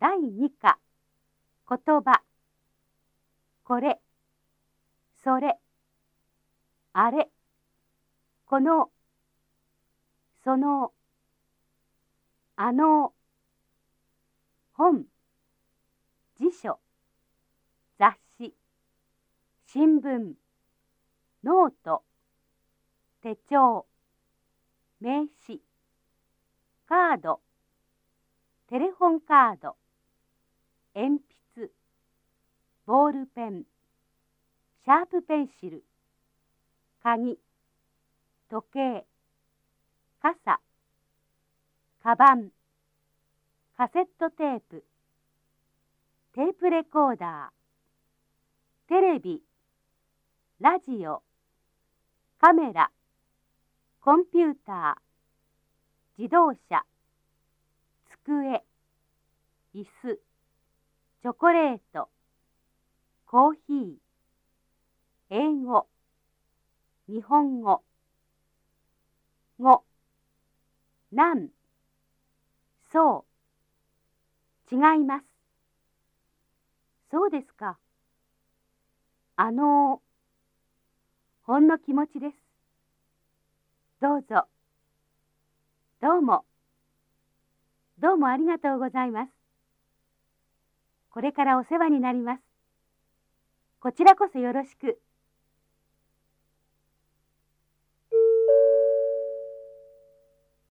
第2課。言葉。これ。それ。あれ。この。その。あの。本。辞書。雑誌。新聞。ノート。手帳。名刺。カード。テレフォンカード。鉛筆ボールペンシャープペンシル鍵時計傘カバンカセットテープテープレコーダーテレビラジオカメラコンピューター自動車机椅子。チョコレート。コーヒー。英語。日本語。語なん。そう。違います。そうですか。あのほんの気持ちです。どうぞ。どうも。どうもありがとうございます。これからお世話になります。こちらこそよろしく。